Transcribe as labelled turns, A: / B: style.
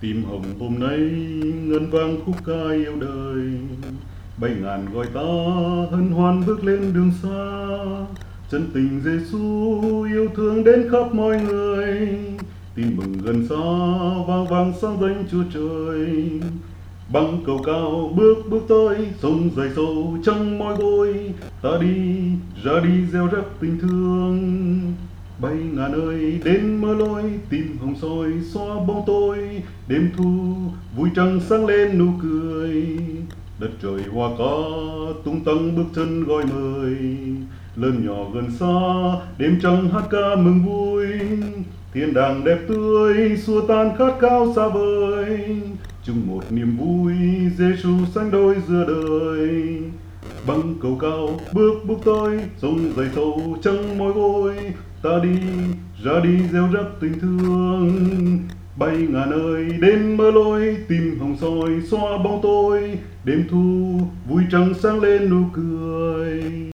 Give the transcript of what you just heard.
A: Tim hồng hôm nay, ngân vang khúc ca yêu đời. Bảy ngàn gọi ta hân hoan bước lên đường xa. Chân tình Giêsu yêu thương đến khắp mọi người. Tin mừng gần xa, vang vang sáng danh Chúa Trời. Băng cầu cao bước bước tới, sông dài sâu trong mỏi gối Ta đi, ra đi gieo rắc tình thương bay ngàn ơi, đến mơ lối tim hồng soi xóa bóng tối. Đêm thu, vui trăng sáng lên, nụ cười. Đất trời hoa cỏ, tung tăng bước chân gọi mời lớn nhỏ gần xa, đêm trăng hát ca mừng vui. Thiên đàng đẹp tươi, xua tan khát khao xa vời. Chung một niềm vui Giêsu sánh đôi giữa đời. Băng cầu cao, bước bước tôi sông dày sâu trăng môi gối ta đi ra đi gieo rắc tình thương. Bay ngàn ơi đến mơ lối tìm hồng soi xóa bóng tối đêm thu, vui trăng sáng lên nụ cười.